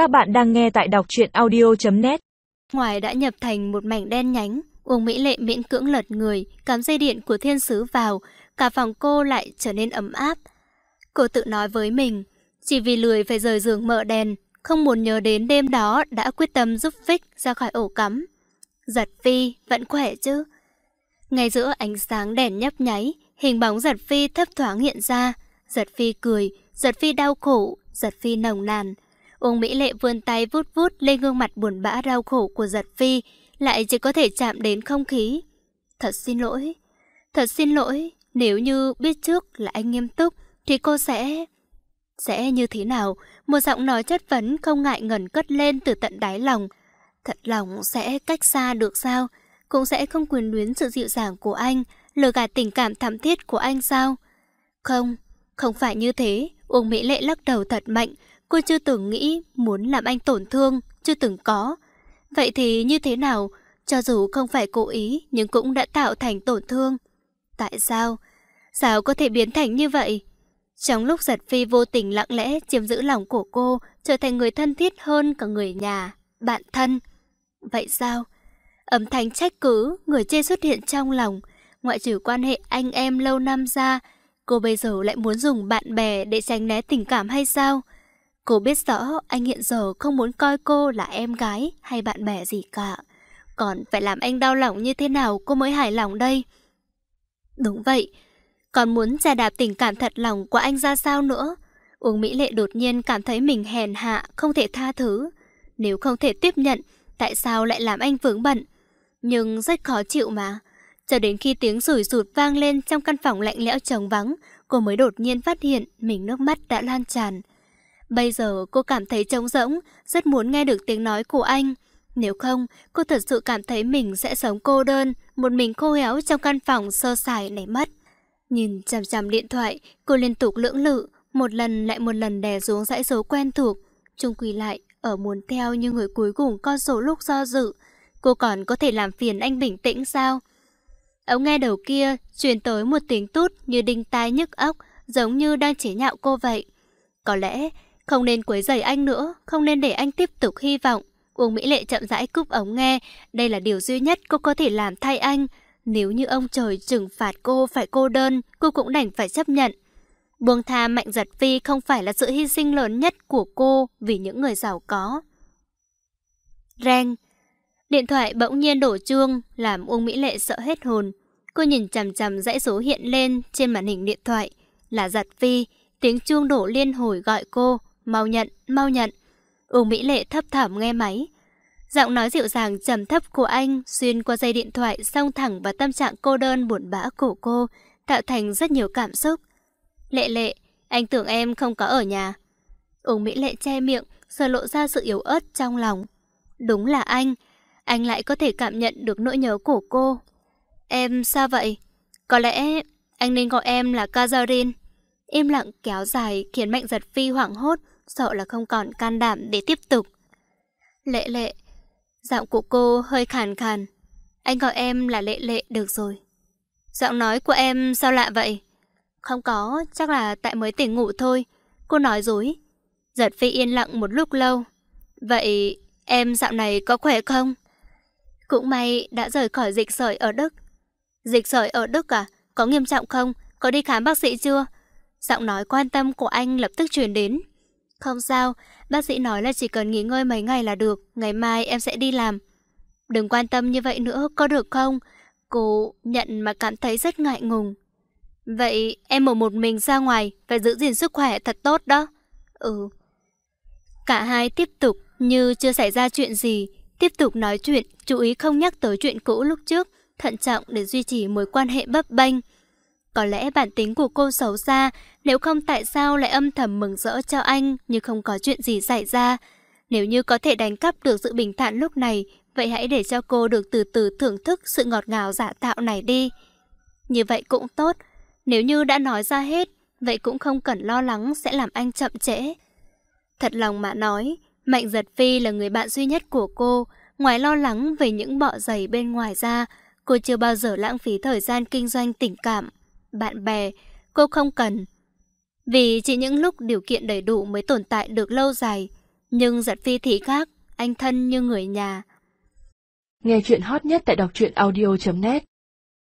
Các bạn đang nghe tại đọc truyện audio.net Ngoài đã nhập thành một mảnh đen nhánh, Uông Mỹ Lệ miễn cưỡng lật người, cắm dây điện của thiên sứ vào, cả phòng cô lại trở nên ấm áp. Cô tự nói với mình, chỉ vì lười phải rời giường mở đèn, không muốn nhớ đến đêm đó đã quyết tâm giúp Phích ra khỏi ổ cắm. Giật Phi vẫn khỏe chứ? Ngay giữa ánh sáng đèn nhấp nháy, hình bóng Giật Phi thấp thoáng hiện ra. Giật Phi cười, Giật Phi đau khổ, Giật Phi nồng nàn. Uông Mỹ Lệ vươn tay vút vút lên gương mặt buồn bã đau khổ của Giật Phi, lại chỉ có thể chạm đến không khí. Thật xin lỗi, thật xin lỗi, nếu như biết trước là anh nghiêm túc thì cô sẽ... Sẽ như thế nào? Một giọng nói chất vấn không ngại ngần cất lên từ tận đáy lòng. Thật lòng sẽ cách xa được sao? Cũng sẽ không quyền luyến sự dịu dàng của anh, lừa gạt tình cảm thắm thiết của anh sao? Không, không phải như thế. Uông Mỹ Lệ lắc đầu thật mạnh. Cô chưa từng nghĩ muốn làm anh tổn thương, chưa từng có. Vậy thì như thế nào? Cho dù không phải cố ý, nhưng cũng đã tạo thành tổn thương. Tại sao? Sao có thể biến thành như vậy? Trong lúc giật phi vô tình lặng lẽ chiếm giữ lòng của cô, trở thành người thân thiết hơn cả người nhà, bạn thân. Vậy sao? Âm thanh trách cứ, người chê xuất hiện trong lòng. Ngoại trừ quan hệ anh em lâu năm ra, cô bây giờ lại muốn dùng bạn bè để tránh né tình cảm hay sao? Cô biết rõ anh hiện giờ không muốn coi cô là em gái hay bạn bè gì cả. Còn phải làm anh đau lòng như thế nào cô mới hài lòng đây? Đúng vậy, còn muốn trà đạp tình cảm thật lòng của anh ra sao nữa? Uông Mỹ Lệ đột nhiên cảm thấy mình hèn hạ, không thể tha thứ. Nếu không thể tiếp nhận, tại sao lại làm anh vướng bận? Nhưng rất khó chịu mà. Cho đến khi tiếng rủi rụt vang lên trong căn phòng lạnh lẽo trống vắng, cô mới đột nhiên phát hiện mình nước mắt đã lan tràn. Bây giờ cô cảm thấy trống rỗng, rất muốn nghe được tiếng nói của anh. Nếu không, cô thật sự cảm thấy mình sẽ sống cô đơn, một mình khô héo trong căn phòng sơ sài này mất. Nhìn chằm chằm điện thoại, cô liên tục lưỡng lự, một lần lại một lần đè xuống dãy số quen thuộc. Trung quỳ lại, ở muốn theo như người cuối cùng con số lúc do dự. Cô còn có thể làm phiền anh bình tĩnh sao? Ống nghe đầu kia truyền tới một tiếng tút như đinh tai nhức óc, giống như đang chế nhạo cô vậy. Có lẽ không nên quấy rầy anh nữa, không nên để anh tiếp tục hy vọng. Uông Mỹ Lệ chậm rãi cúp ống nghe, đây là điều duy nhất cô có thể làm thay anh. Nếu như ông trời trừng phạt cô phải cô đơn, cô cũng đành phải chấp nhận. Buông tha mạnh giật phi không phải là sự hy sinh lớn nhất của cô vì những người giàu có. Reng Điện thoại bỗng nhiên đổ chuông, làm Uông Mỹ Lệ sợ hết hồn. Cô nhìn chằm chằm dãy số hiện lên trên màn hình điện thoại. Là giật phi, tiếng chuông đổ liên hồi gọi cô. Mau nhận, mau nhận. Uông Mỹ Lệ thấp thỏm nghe máy. Giọng nói dịu dàng trầm thấp của anh xuyên qua dây điện thoại song thẳng vào tâm trạng cô đơn buồn bã của cô, tạo thành rất nhiều cảm xúc. Lệ lệ, anh tưởng em không có ở nhà. Uông Mỹ Lệ che miệng, sờ lộ ra sự yếu ớt trong lòng. Đúng là anh, anh lại có thể cảm nhận được nỗi nhớ của cô. Em sao vậy? Có lẽ anh nên gọi em là Kazarin. Im lặng kéo dài khiến Mạnh Giật Phi hoảng hốt, sợ là không còn can đảm để tiếp tục. Lệ lệ, giọng của cô hơi khàn khàn. Anh gọi em là lệ lệ được rồi. Giọng nói của em sao lạ vậy? Không có, chắc là tại mới tỉnh ngủ thôi. Cô nói dối. Giật Phi yên lặng một lúc lâu. Vậy em dạo này có khỏe không? Cũng may đã rời khỏi dịch sởi ở Đức. Dịch sởi ở Đức à? Có nghiêm trọng không? Có đi khám bác sĩ chưa? Giọng nói quan tâm của anh lập tức truyền đến. Không sao, bác sĩ nói là chỉ cần nghỉ ngơi mấy ngày là được, ngày mai em sẽ đi làm. Đừng quan tâm như vậy nữa, có được không? Cô nhận mà cảm thấy rất ngại ngùng. Vậy em ở một mình ra ngoài, phải giữ gìn sức khỏe thật tốt đó. Ừ. Cả hai tiếp tục như chưa xảy ra chuyện gì, tiếp tục nói chuyện, chú ý không nhắc tới chuyện cũ lúc trước, thận trọng để duy trì mối quan hệ bấp bênh. Có lẽ bản tính của cô xấu xa, nếu không tại sao lại âm thầm mừng rỡ cho anh như không có chuyện gì xảy ra. Nếu như có thể đánh cắp được sự bình thản lúc này, vậy hãy để cho cô được từ từ thưởng thức sự ngọt ngào giả tạo này đi. Như vậy cũng tốt, nếu như đã nói ra hết, vậy cũng không cần lo lắng sẽ làm anh chậm trễ. Thật lòng mà nói, Mạnh Giật Phi là người bạn duy nhất của cô, ngoài lo lắng về những bọ giày bên ngoài ra, cô chưa bao giờ lãng phí thời gian kinh doanh tình cảm bạn bè, cô không cần. Vì chỉ những lúc điều kiện đầy đủ mới tồn tại được lâu dài, nhưng giật phi thì khác, anh thân như người nhà. Nghe chuyện hot nhất tại đọc truyện audio.net